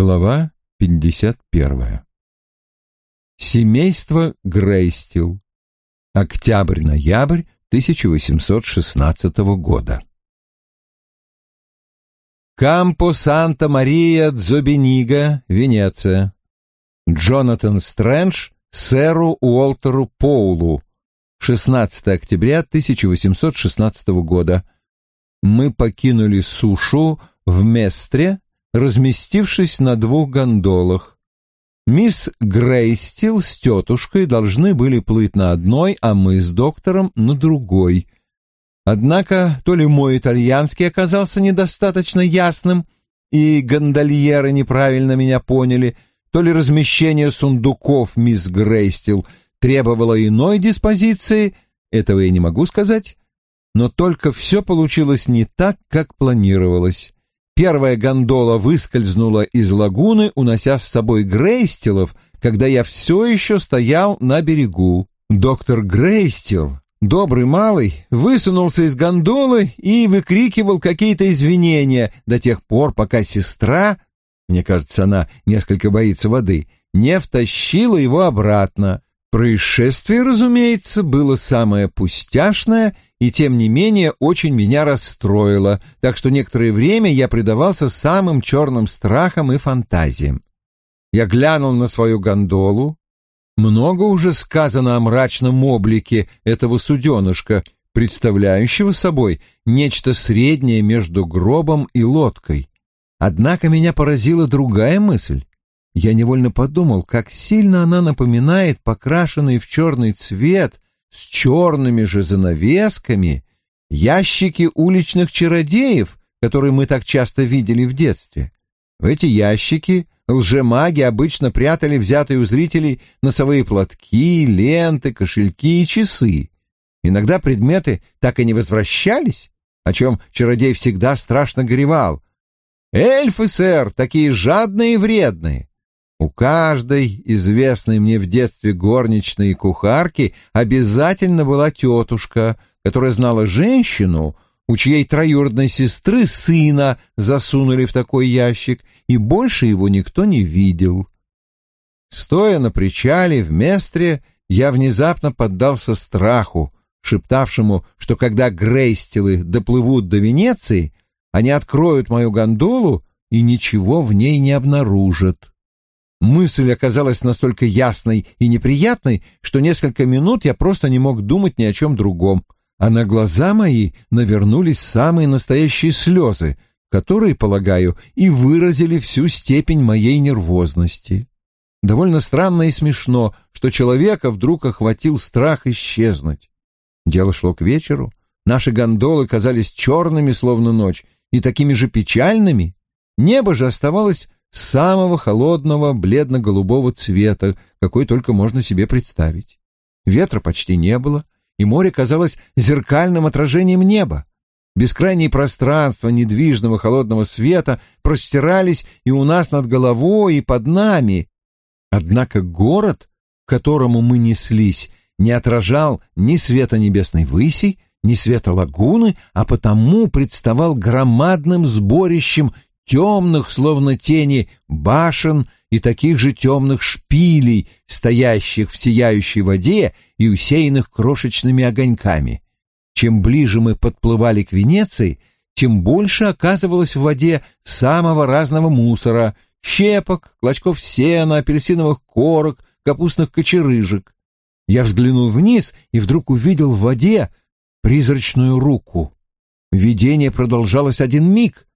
Глава 51. Семейство Грейстил. Октябрь-ноябрь 1816 года. Кампо Санта-Мария Дзобенига, Венеция. Джонатан Стрэндж сэру Уолтеру Поулу. 16 октября 1816 года. Мы покинули сушу в Местре, разместившись на двух гондолах. Мисс Грейстил с тетушкой должны были плыть на одной, а мы с доктором на другой. Однако то ли мой итальянский оказался недостаточно ясным, и гондольеры неправильно меня поняли, то ли размещение сундуков мисс Грейстил требовало иной диспозиции, этого я не могу сказать, но только все получилось не так, как планировалось. Первая гондола выскользнула из лагуны, унося с собой Грейстилов, когда я все еще стоял на берегу. Доктор Грейстил, добрый малый, высунулся из гондолы и выкрикивал какие-то извинения до тех пор, пока сестра, мне кажется, она несколько боится воды, не втащила его обратно. Происшествие, разумеется, было самое пустяшное и, тем не менее, очень меня расстроило, так что некоторое время я предавался самым черным страхам и фантазиям. Я глянул на свою гондолу. Много уже сказано о мрачном облике этого суденышка, представляющего собой нечто среднее между гробом и лодкой. Однако меня поразила другая мысль. Я невольно подумал, как сильно она напоминает покрашенный в черный цвет с черными же занавесками ящики уличных чародеев, которые мы так часто видели в детстве. В эти ящики лжемаги обычно прятали взятые у зрителей носовые платки, ленты, кошельки и часы. Иногда предметы так и не возвращались, о чем чародей всегда страшно горевал. «Эльфы, сэр, такие жадные и вредные. У каждой известной мне в детстве горничной и кухарки обязательно была тетушка, которая знала женщину, у чьей троюродной сестры сына засунули в такой ящик, и больше его никто не видел. Стоя на причале в Местре, я внезапно поддался страху, шептавшему, что когда грейстилы доплывут до Венеции, они откроют мою гондолу и ничего в ней не обнаружат. Мысль оказалась настолько ясной и неприятной, что несколько минут я просто не мог думать ни о чем другом, а на глаза мои навернулись самые настоящие слезы, которые, полагаю, и выразили всю степень моей нервозности. Довольно странно и смешно, что человека вдруг охватил страх исчезнуть. Дело шло к вечеру, наши гондолы казались черными, словно ночь, и такими же печальными. Небо же оставалось самого холодного бледно-голубого цвета, какой только можно себе представить. Ветра почти не было, и море казалось зеркальным отражением неба. Бескрайние пространства недвижного холодного света простирались и у нас над головой, и под нами. Однако город, к которому мы неслись, не отражал ни света небесной выси, ни света лагуны, а потому представал громадным сборищем темных, словно тени, башен и таких же темных шпилей, стоящих в сияющей воде и усеянных крошечными огоньками. Чем ближе мы подплывали к Венеции, тем больше оказывалось в воде самого разного мусора — щепок, клочков сена, апельсиновых корок, капустных кочерыжек. Я взглянул вниз и вдруг увидел в воде призрачную руку. Видение продолжалось один миг,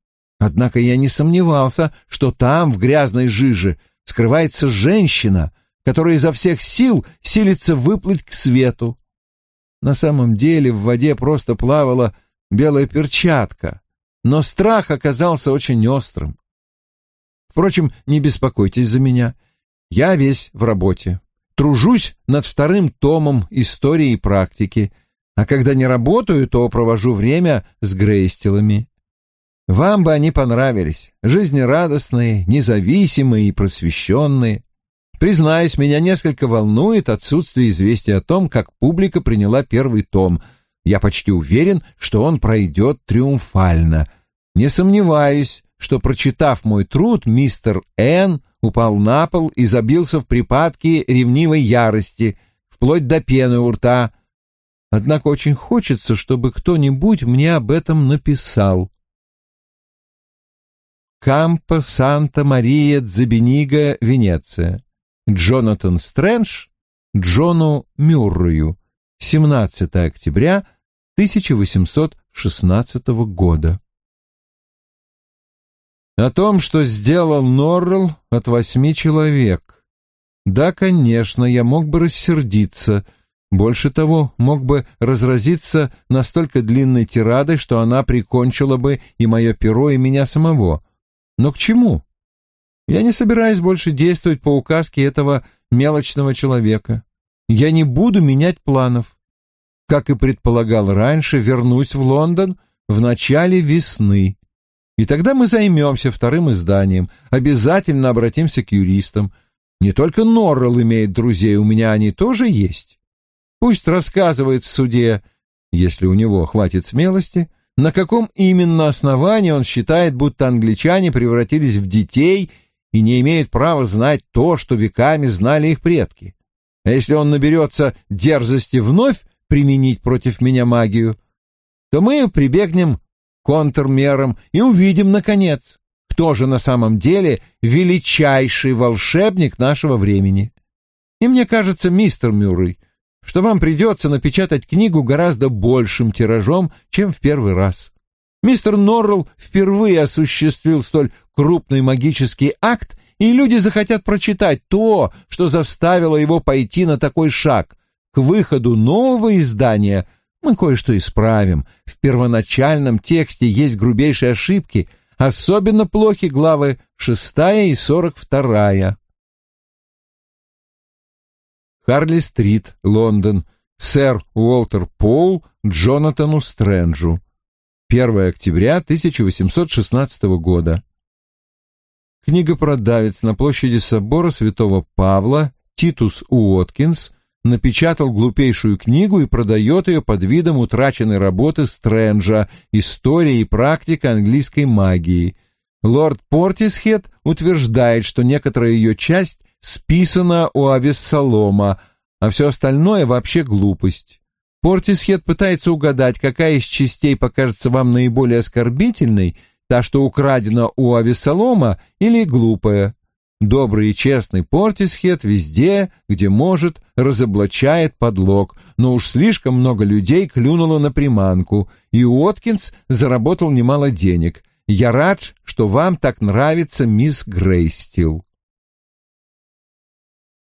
Однако я не сомневался, что там, в грязной жиже, скрывается женщина, которая изо всех сил силится выплыть к свету. На самом деле в воде просто плавала белая перчатка, но страх оказался очень острым. Впрочем, не беспокойтесь за меня. Я весь в работе. Тружусь над вторым томом истории и практики, а когда не работаю, то провожу время с грейстилами. Вам бы они понравились, жизнерадостные, независимые и просвещенные. Признаюсь, меня несколько волнует отсутствие известия о том, как публика приняла первый том. Я почти уверен, что он пройдет триумфально. Не сомневаюсь, что, прочитав мой труд, мистер Н. упал на пол и забился в припадке ревнивой ярости, вплоть до пены у рта. Однако очень хочется, чтобы кто-нибудь мне об этом написал. Кампо Санта-Мария Дзабенига, Венеция. Джонатан Стрэндж Джону Мюррею. 17 октября 1816 года. О том, что сделал Норрелл от восьми человек. Да, конечно, я мог бы рассердиться. Больше того, мог бы разразиться настолько длинной тирадой, что она прикончила бы и мое перо, и меня самого. Но к чему? Я не собираюсь больше действовать по указке этого мелочного человека. Я не буду менять планов. Как и предполагал раньше, вернусь в Лондон в начале весны. И тогда мы займемся вторым изданием, обязательно обратимся к юристам. Не только Норрелл имеет друзей, у меня они тоже есть. Пусть рассказывает в суде, если у него хватит смелости, на каком именно основании он считает, будто англичане превратились в детей и не имеют права знать то, что веками знали их предки. А если он наберется дерзости вновь применить против меня магию, то мы прибегнем к контрмерам и увидим, наконец, кто же на самом деле величайший волшебник нашего времени. И мне кажется, мистер Мюррей, что вам придется напечатать книгу гораздо большим тиражом, чем в первый раз. Мистер Норрелл впервые осуществил столь крупный магический акт и люди захотят прочитать то, что заставило его пойти на такой шаг. К выходу нового издания мы кое-что исправим. В первоначальном тексте есть грубейшие ошибки, особенно плохи главы шестая и сорок вторая. Харли-стрит, Лондон. Сэр Уолтер Пол Джонатану Стрэнджу. 1 октября 1816 года. Книгопродавец на площади собора святого Павла Титус Уоткинс напечатал глупейшую книгу и продает ее под видом утраченной работы Стрэнджа «История и практика английской магии». Лорд Портисхед утверждает, что некоторая ее часть списана у Авессалома, а все остальное вообще глупость. Портисхед пытается угадать, какая из частей покажется вам наиболее оскорбительной – та, что украдена у Авесолома, или глупая. Добрый и честный Портисхед везде, где может, разоблачает подлог, но уж слишком много людей клюнуло на приманку, и Уоткинс заработал немало денег. Я рад, что вам так нравится мисс Грейстил.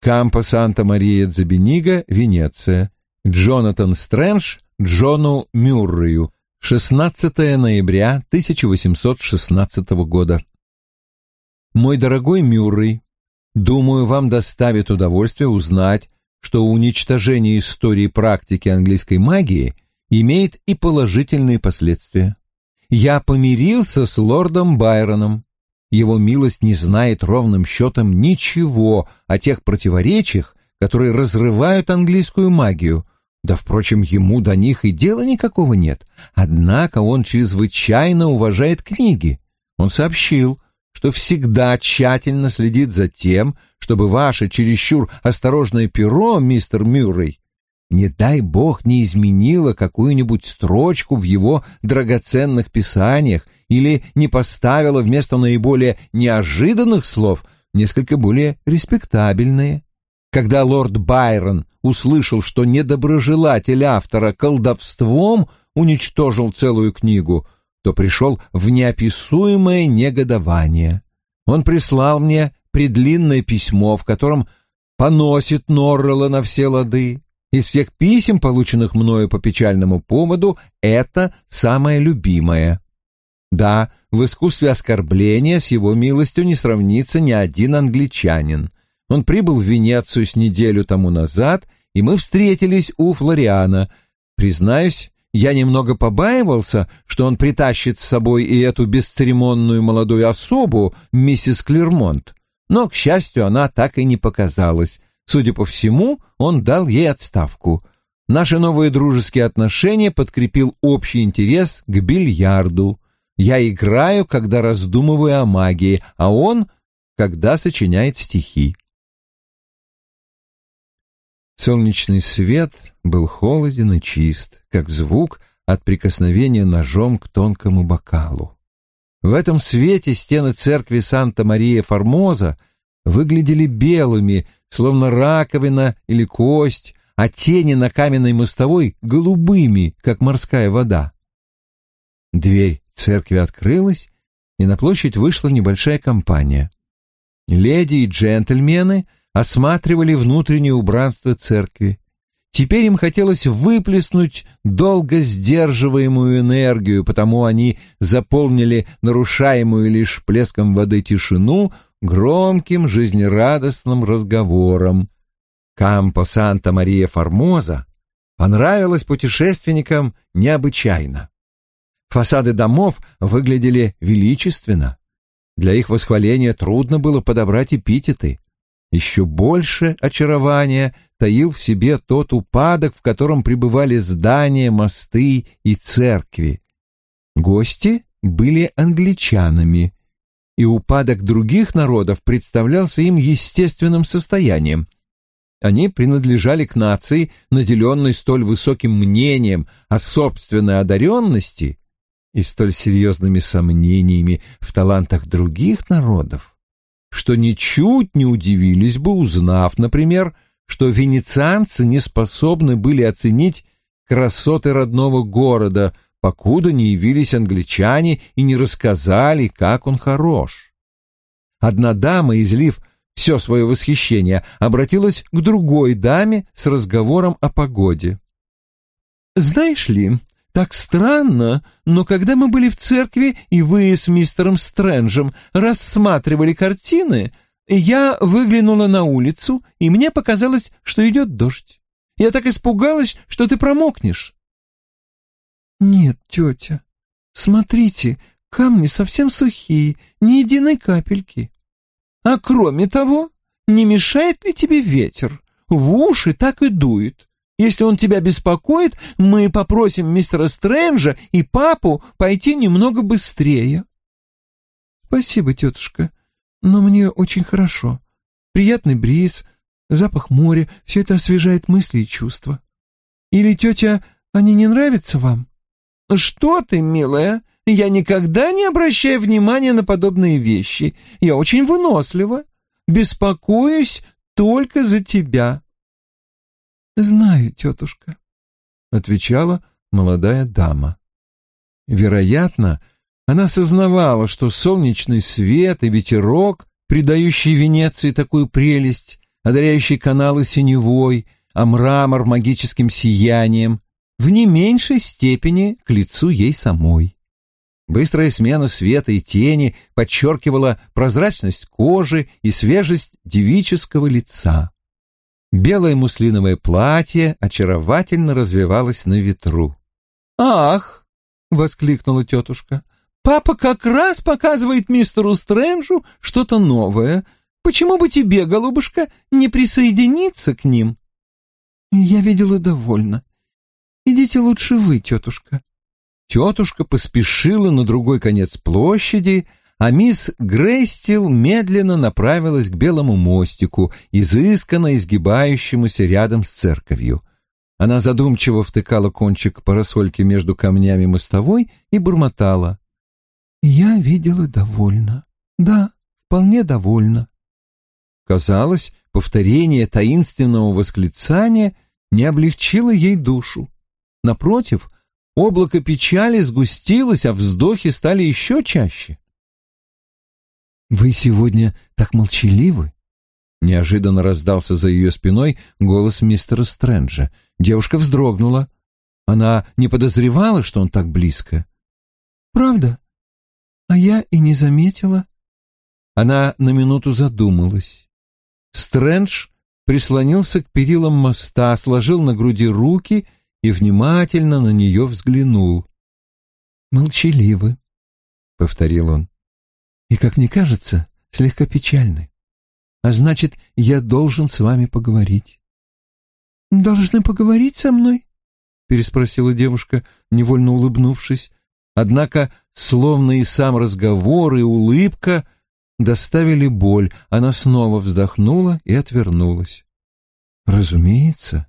Кампо Санта-Мария Дзабенига, Венеция. Джонатан Стрэндж Джону Мюррею, 16 ноября 1816 года. Мой дорогой Мюррей, думаю, вам доставит удовольствие узнать, что уничтожение истории практики английской магии имеет и положительные последствия. Я помирился с лордом Байроном. Его милость не знает ровным счетом ничего о тех противоречиях, которые разрывают английскую магию, да, впрочем, ему до них и дела никакого нет. Однако он чрезвычайно уважает книги. Он сообщил, что всегда тщательно следит за тем, чтобы ваше чересчур осторожное перо, мистер Мюррей, не дай бог не изменило какую-нибудь строчку в его драгоценных писаниях или не поставило вместо наиболее неожиданных слов несколько более респектабельные. Когда лорд Байрон услышал, что недоброжелатель автора колдовством уничтожил целую книгу, то пришел в неописуемое негодование. Он прислал мне предлинное письмо, в котором поносит Норрелла на все лады. Из всех писем, полученных мною по печальному поводу, это самое любимое. Да, в искусстве оскорбления с его милостью не сравнится ни один англичанин. Он прибыл в Венецию с неделю тому назад, и мы встретились у Флориана. Признаюсь, я немного побаивался, что он притащит с собой и эту бесцеремонную молодую особу, миссис Клермонт. Но, к счастью, она так и не показалась. Судя по всему, он дал ей отставку. Наши новые дружеские отношения подкрепил общий интерес к бильярду. Я играю, когда раздумываю о магии, а он, когда сочиняет стихи. Солнечный свет был холоден и чист, как звук от прикосновения ножом к тонкому бокалу. В этом свете стены церкви Санта-Мария-Формоза выглядели белыми, словно раковина или кость, а тени на каменной мостовой — голубыми, как морская вода. Дверь церкви открылась, и на площадь вышла небольшая компания. Леди и джентльмены осматривали внутреннее убранство церкви. Теперь им хотелось выплеснуть долго сдерживаемую энергию, потому они заполнили нарушаемую лишь плеском воды тишину громким жизнерадостным разговором. Кампо Санта-Мария-Формоза понравилось путешественникам необычайно. Фасады домов выглядели величественно. Для их восхваления трудно было подобрать эпитеты. Еще больше очарования таил в себе тот упадок, в котором пребывали здания, мосты и церкви. Гости были англичанами, и упадок других народов представлялся им естественным состоянием. Они принадлежали к нации, наделенной столь высоким мнением о собственной одаренности и столь серьезными сомнениями в талантах других народов, что ничуть не удивились бы, узнав, например, что венецианцы не способны были оценить красоты родного города, покуда не явились англичане и не рассказали, как он хорош. Одна дама, излив все свое восхищение, обратилась к другой даме с разговором о погоде. «Знаешь ли, так странно, но когда мы были в церкви, и вы с мистером Стрэнджем рассматривали картины, я выглянула на улицу, и мне показалось, что идет дождь. Я так испугалась, что ты промокнешь. Нет, тетя, смотрите, камни совсем сухие, ни единой капельки. А кроме того, не мешает ли тебе ветер? В уши так и дует. Если он тебя беспокоит, мы попросим мистера Стрэнджа и папу пойти немного быстрее. Спасибо, тетушка, но мне очень хорошо. Приятный бриз, запах моря, все это освежает мысли и чувства. Или, тетя, они не нравятся вам? Что ты, милая, я никогда не обращаю внимания на подобные вещи. Я очень вынослива. Беспокоюсь только за тебя. «Знаю, тетушка», — отвечала молодая дама. Вероятно, она сознавала, что солнечный свет и ветерок, придающий Венеции такую прелесть, одаряющий каналы синевой, а мрамор магическим сиянием, в не меньшей степени к лицу ей самой. Быстрая смена света и тени подчеркивала прозрачность кожи и свежесть девического лица. Белое муслиновое платье очаровательно развивалось на ветру. «Ах!» — воскликнула тетушка. «Папа как раз показывает мистеру Стрэнджу что-то новое. Почему бы тебе, голубушка, не присоединиться к ним?» «Я видела довольно. Идите лучше вы, тетушка». Тетушка поспешила на другой конец площади, а мисс Грейстил медленно направилась к белому мостику, изысканно изгибающемуся рядом с церковью. Она задумчиво втыкала кончик парасольки между камнями мостовой и бормотала. «Я видела довольно. Да, вполне довольно». Казалось, повторение таинственного восклицания не облегчило ей душу. Напротив, облако печали сгустилось, а вздохи стали еще чаще. «Вы сегодня так молчаливы?» Неожиданно раздался за ее спиной голос мистера Стрэнджа. Девушка вздрогнула. Она не подозревала, что он так близко. «Правда? А я и не заметила». Она на минуту задумалась. Стрэндж прислонился к перилам моста, сложил на груди руки и внимательно на нее взглянул. «Молчаливы», — повторил он и, как мне кажется, слегка печальны. А значит, я должен с вами поговорить. «Должны поговорить со мной?» — переспросила девушка, невольно улыбнувшись. Однако, словно и сам разговор, и улыбка доставили боль, она снова вздохнула и отвернулась. «Разумеется.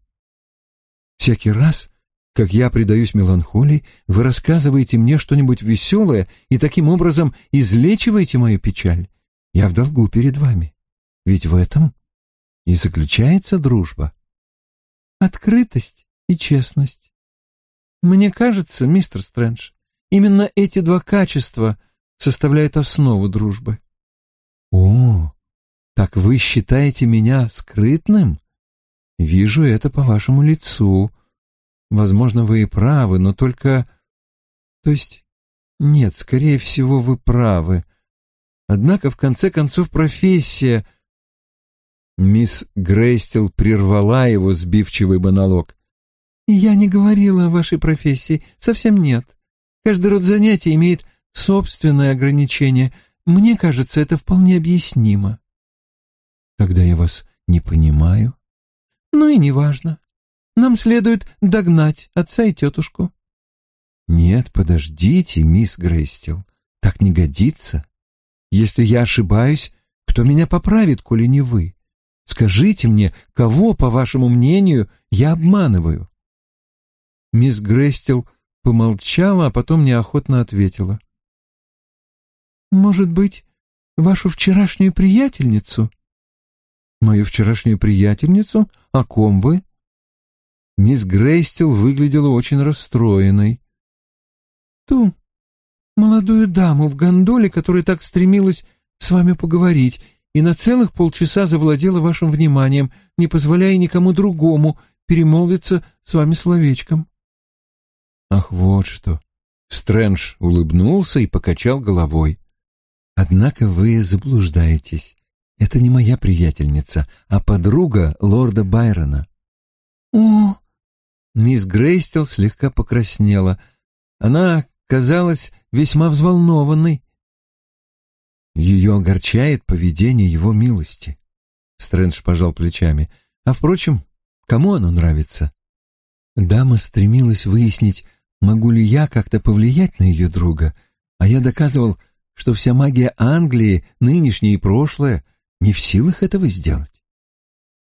Всякий раз, как я предаюсь меланхолии, вы рассказываете мне что-нибудь веселое и таким образом излечиваете мою печаль. Я в долгу перед вами. Ведь в этом и заключается дружба. Открытость и честность. Мне кажется, мистер Стрэндж, именно эти два качества составляют основу дружбы. О, так вы считаете меня скрытным? Вижу это по вашему лицу. Возможно, вы и правы, но только... То есть... Нет, скорее всего, вы правы. Однако, в конце концов, профессия... Мисс Грейстел прервала его сбивчивый монолог. «Я не говорила о вашей профессии, совсем нет. Каждый род занятий имеет собственное ограничение. Мне кажется, это вполне объяснимо». «Тогда я вас не понимаю». «Ну и неважно. Нам следует догнать отца и тетушку». «Нет, подождите, мисс Грейстел, так не годится. Если я ошибаюсь, кто меня поправит, коли не вы? Скажите мне, кого, по вашему мнению, я обманываю?» Мисс Грейстел помолчала, а потом неохотно ответила. «Может быть, вашу вчерашнюю приятельницу?» «Мою вчерашнюю приятельницу? О ком вы?» Мисс Грейстел выглядела очень расстроенной. «Ту молодую даму в гондоле, которая так стремилась с вами поговорить и на целых полчаса завладела вашим вниманием, не позволяя никому другому перемолвиться с вами словечком». «Ах, вот что!» Стрэндж улыбнулся и покачал головой. «Однако вы заблуждаетесь. Это не моя приятельница, а подруга лорда Байрона». «О!» Мисс Грейстел слегка покраснела. Она казалась весьма взволнованной. Ее огорчает поведение его милости. Стрэндж пожал плечами. А, впрочем, кому оно нравится? Дама стремилась выяснить, могу ли я как-то повлиять на ее друга, а я доказывал, что вся магия Англии, нынешняя и прошлая, не в силах этого сделать.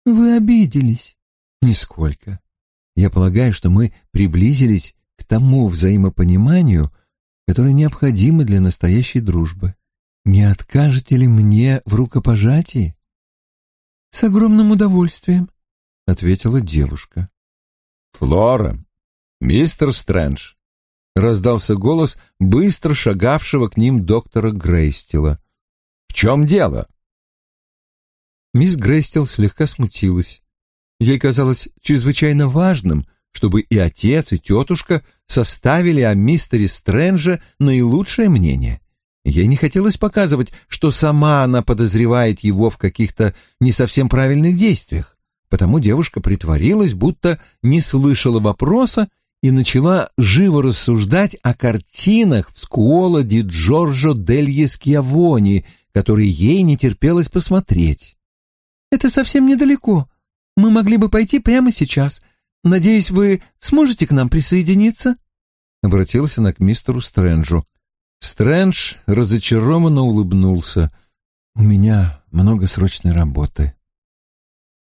Вы обиделись? Нисколько. Я полагаю, что мы приблизились к тому взаимопониманию, которое необходимо для настоящей дружбы. Не откажете ли мне в рукопожатии? С огромным удовольствием, ответила девушка. Флора, мистер Стрэндж, раздался голос быстро шагавшего к ним доктора Грейстила. В чем дело? Мисс Грейстил слегка смутилась. Ей казалось чрезвычайно важным, чтобы и отец, и тетушка составили о мистере Стрэнже наилучшее мнение. Ей не хотелось показывать, что сама она подозревает его в каких-то не совсем правильных действиях, потому девушка притворилась, будто не слышала вопроса и начала живо рассуждать о картинах в Скуола ди Джорджо дель Скьявони, которые ей не терпелось посмотреть. «Это совсем недалеко. Мы могли бы пойти прямо сейчас. Надеюсь, вы сможете к нам присоединиться?» Обратилась она к мистеру Стрэнджу. Стрэндж разочарованно улыбнулся. «У меня много срочной работы».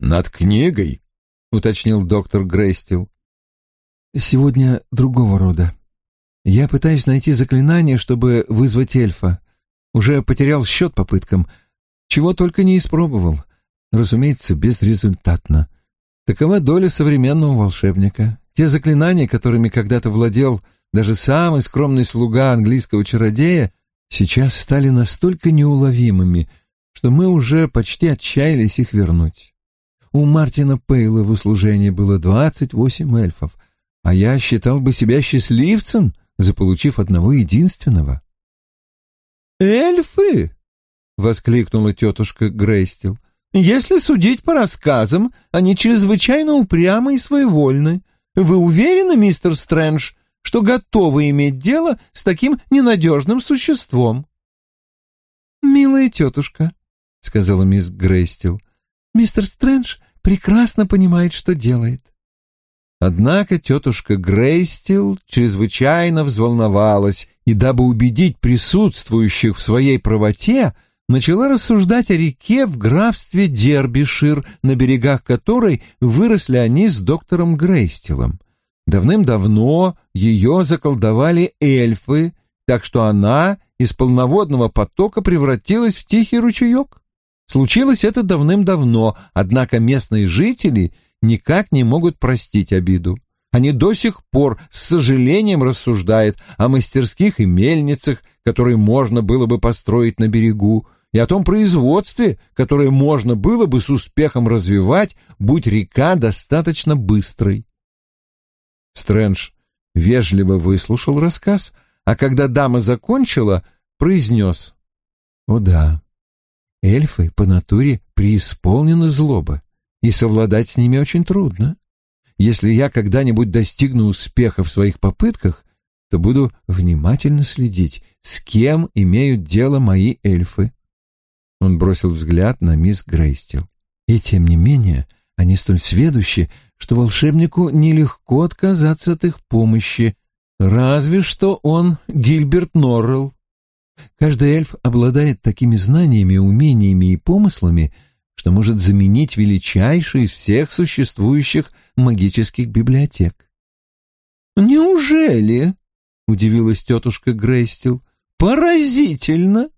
«Над книгой?» — уточнил доктор Грейстил. «Сегодня другого рода. Я пытаюсь найти заклинание, чтобы вызвать эльфа. Уже потерял счет попыткам. Чего только не испробовал. Разумеется, безрезультатно. Такова доля современного волшебника. Те заклинания, которыми когда-то владел даже самый скромный слуга английского чародея, сейчас стали настолько неуловимыми, что мы уже почти отчаялись их вернуть. У Мартина Пейла в услужении было двадцать восемь эльфов, а я считал бы себя счастливцем, заполучив одного единственного. «Эльфы!» — воскликнула тетушка Грейстил. «Если судить по рассказам, они чрезвычайно упрямы и своевольны. Вы уверены, мистер Стрэндж, что готовы иметь дело с таким ненадежным существом. «Милая тетушка», — сказала мисс Грейстил, — «мистер Стрэндж прекрасно понимает, что делает». Однако тетушка Грейстил чрезвычайно взволновалась и, дабы убедить присутствующих в своей правоте, начала рассуждать о реке в графстве Дербишир, на берегах которой выросли они с доктором Грейстилом. Давным-давно ее заколдовали эльфы, так что она из полноводного потока превратилась в тихий ручеек. Случилось это давным-давно, однако местные жители никак не могут простить обиду. Они до сих пор с сожалением рассуждают о мастерских и мельницах, которые можно было бы построить на берегу, и о том производстве, которое можно было бы с успехом развивать, будь река достаточно быстрой. Стрэндж вежливо выслушал рассказ, а когда дама закончила, произнес «О да, эльфы по натуре преисполнены злобы, и совладать с ними очень трудно. Если я когда-нибудь достигну успеха в своих попытках, то буду внимательно следить, с кем имеют дело мои эльфы. Он бросил взгляд на мисс Грейстил. И тем не менее, они столь сведущи, что волшебнику нелегко отказаться от их помощи, разве что он Гильберт Норрелл. Каждый эльф обладает такими знаниями, умениями и помыслами, что может заменить величайший из всех существующих магических библиотек. «Неужели?» — удивилась тетушка Грейстил. «Поразительно!»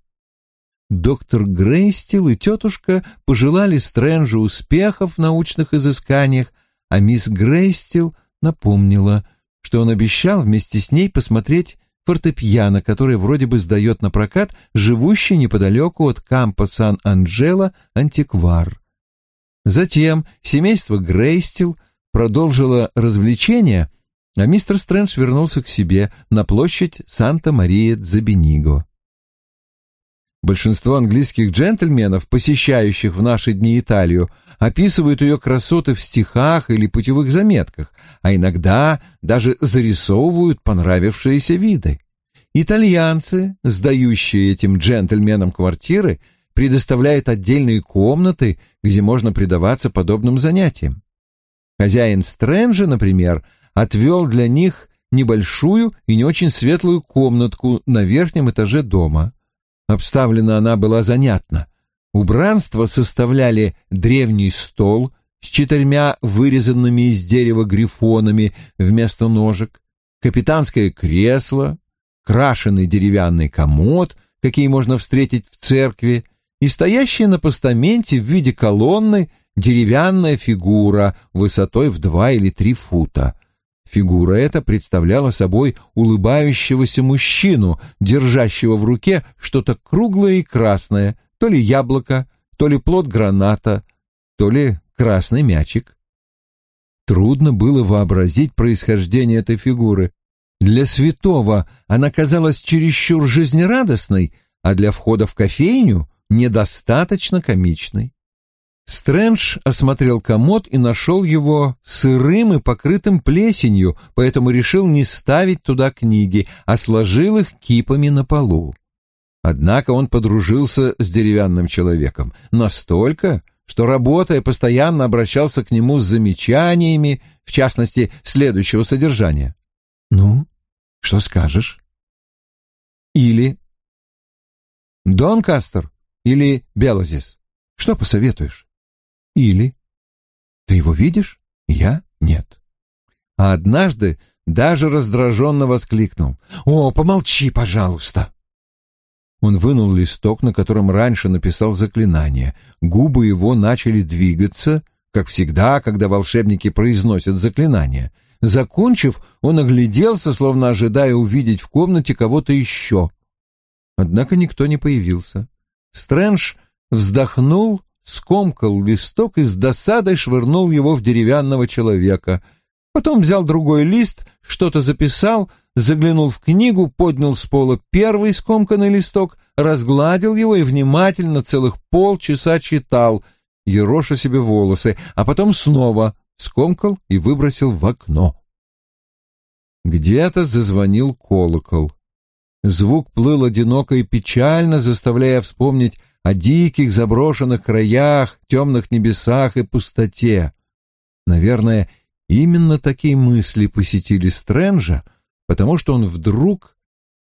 Доктор Грейстил и тетушка пожелали Стрэнджу успехов в научных изысканиях, а мисс Грейстил напомнила, что он обещал вместе с ней посмотреть фортепиано, которое вроде бы сдает на прокат живущий неподалеку от кампа Сан-Анджело антиквар. Затем семейство Грейстил продолжило развлечение, а мистер Стрэндж вернулся к себе на площадь Санта-Мария-Дзабениго. Большинство английских джентльменов, посещающих в наши дни Италию, описывают ее красоты в стихах или путевых заметках, а иногда даже зарисовывают понравившиеся виды. Итальянцы, сдающие этим джентльменам квартиры, предоставляют отдельные комнаты, где можно предаваться подобным занятиям. Хозяин Стрэнджа, например, отвел для них небольшую и не очень светлую комнатку на верхнем этаже дома. Обставлена она была занятно. Убранство составляли древний стол с четырьмя вырезанными из дерева грифонами вместо ножек, капитанское кресло, крашеный деревянный комод, какие можно встретить в церкви, и стоящая на постаменте в виде колонны деревянная фигура высотой в два или три фута. Фигура эта представляла собой улыбающегося мужчину, держащего в руке что-то круглое и красное, то ли яблоко, то ли плод граната, то ли красный мячик. Трудно было вообразить происхождение этой фигуры. Для святого она казалась чересчур жизнерадостной, а для входа в кофейню недостаточно комичной. Стрэндж осмотрел комод и нашел его сырым и покрытым плесенью, поэтому решил не ставить туда книги, а сложил их кипами на полу. Однако он подружился с деревянным человеком настолько, что, работая, постоянно обращался к нему с замечаниями, в частности, следующего содержания. «Ну, что скажешь?» Или «Донкастер» или «Белозис». Что посоветуешь? Или «Ты его видишь? Я — нет». А однажды даже раздраженно воскликнул «О, помолчи, пожалуйста!» Он вынул листок, на котором раньше написал заклинание. Губы его начали двигаться, как всегда, когда волшебники произносят заклинание. Закончив, он огляделся, словно ожидая увидеть в комнате кого-то еще. Однако никто не появился. Стрэндж вздохнул скомкал листок и с досадой швырнул его в деревянного человека. Потом взял другой лист, что-то записал, заглянул в книгу, поднял с пола первый скомканный листок, разгладил его и внимательно целых полчаса читал, ероша себе волосы, а потом снова скомкал и выбросил в окно. Где-то зазвонил колокол. Звук плыл одиноко и печально, заставляя вспомнить о диких заброшенных краях, темных небесах и пустоте. Наверное, Именно такие мысли посетили Стрэнджа, потому что он вдруг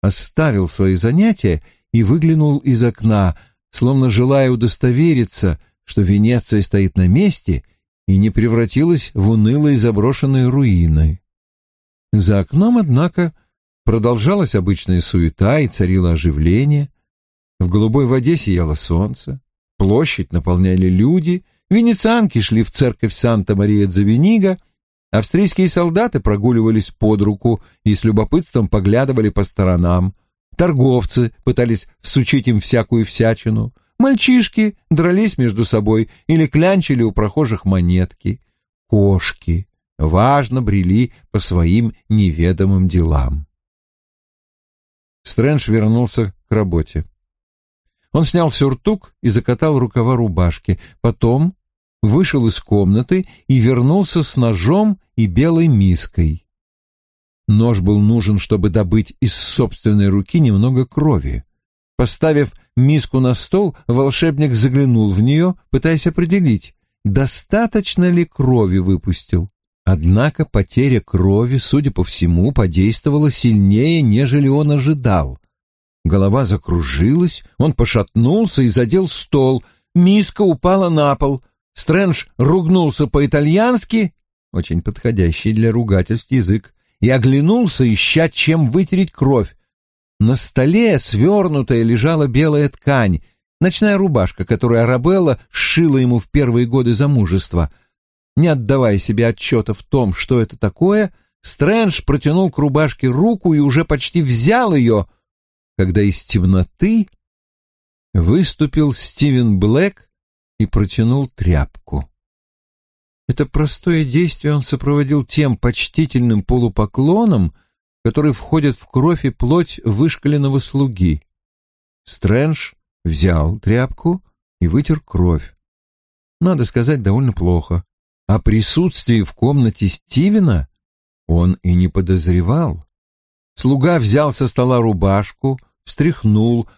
оставил свои занятия и выглянул из окна, словно желая удостовериться, что Венеция стоит на месте и не превратилась в унылые заброшенные руины. За окном, однако, продолжалась обычная суета и царило оживление. В голубой воде сияло солнце, площадь наполняли люди, венецианки шли в церковь Санта-Мария-Дзавенига, австрийские солдаты прогуливались под руку и с любопытством поглядывали по сторонам, торговцы пытались всучить им всякую всячину, мальчишки дрались между собой или клянчили у прохожих монетки, кошки важно брели по своим неведомым делам. Стрэндж вернулся к работе. Он снял сюртук и закатал рукава рубашки, потом вышел из комнаты и вернулся с ножом и белой миской. Нож был нужен, чтобы добыть из собственной руки немного крови. Поставив миску на стол, волшебник заглянул в нее, пытаясь определить, достаточно ли крови выпустил. Однако потеря крови, судя по всему, подействовала сильнее, нежели он ожидал. Голова закружилась, он пошатнулся и задел стол, миска упала на пол. Стрэндж ругнулся по-итальянски, очень подходящий для ругательств язык, и оглянулся, ища чем вытереть кровь. На столе свернутая лежала белая ткань, ночная рубашка, которую Арабелла сшила ему в первые годы замужества — не отдавая себе отчета в том, что это такое, Стрэндж протянул к рубашке руку и уже почти взял ее, когда из темноты выступил Стивен Блэк и протянул тряпку. Это простое действие он сопроводил тем почтительным полупоклоном, который входит в кровь и плоть вышкаленного слуги. Стрэндж взял тряпку и вытер кровь. Надо сказать, довольно плохо. О присутствии в комнате Стивена он и не подозревал. Слуга взял со стола рубашку, встряхнул,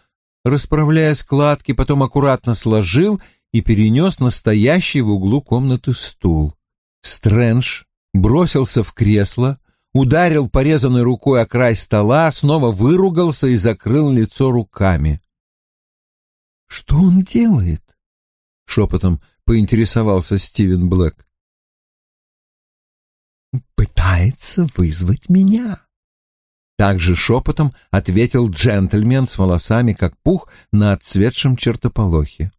расправляя складки, потом аккуратно сложил и перенес настоящий в углу комнаты стул. Стрэндж бросился в кресло, ударил порезанной рукой о край стола, снова выругался и закрыл лицо руками. «Что он делает?» — шепотом поинтересовался Стивен Блэк пытается вызвать меня. Также шепотом ответил джентльмен с волосами, как пух на отцветшем чертополохе.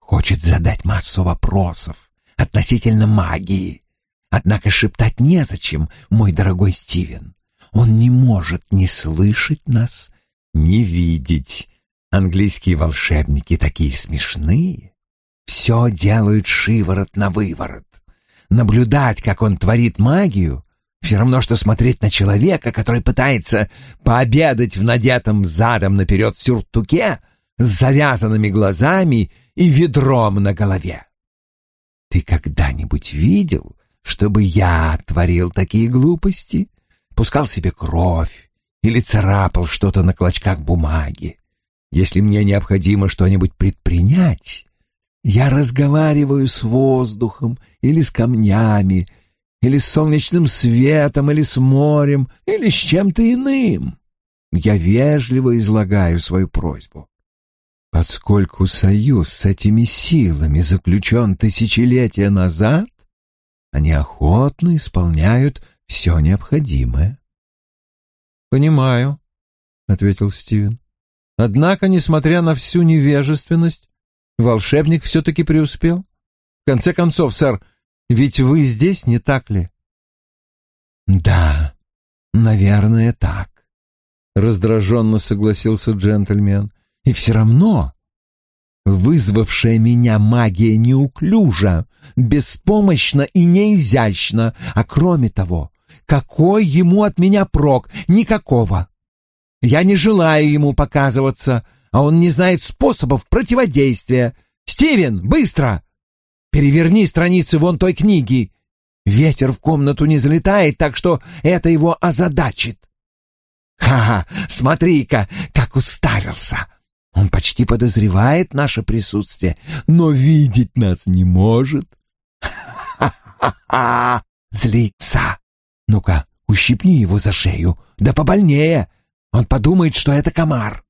Хочет задать массу вопросов относительно магии. Однако шептать незачем, мой дорогой Стивен. Он не может ни слышать нас, ни видеть. Английские волшебники такие смешные. Все делают шиворот на выворот. Наблюдать, как он творит магию, все равно, что смотреть на человека, который пытается пообедать в надетом задом наперед сюртуке с завязанными глазами и ведром на голове. Ты когда-нибудь видел, чтобы я творил такие глупости? Пускал себе кровь или царапал что-то на клочках бумаги? Если мне необходимо что-нибудь предпринять, я разговариваю с воздухом или с камнями, или с солнечным светом, или с морем, или с чем-то иным. Я вежливо излагаю свою просьбу. Поскольку союз с этими силами заключен тысячелетия назад, они охотно исполняют все необходимое. «Понимаю», — ответил Стивен. «Однако, несмотря на всю невежественность, волшебник все-таки преуспел. В конце концов, сэр, ведь вы здесь, не так ли? Да, наверное, так. Раздраженно согласился джентльмен. И все равно вызвавшая меня магия неуклюжа, беспомощна и неизящна, а кроме того, какой ему от меня прок? Никакого. Я не желаю ему показываться, а он не знает способов противодействия. Стивен, быстро! Переверни страницы вон той книги. Ветер в комнату не залетает, так что это его озадачит. Ха-ха, смотри-ка, как уставился. Он почти подозревает наше присутствие, но видеть нас не может. Ха-ха-ха! злится. Ну-ка, ущипни его за шею, да побольнее. Он подумает, что это комар».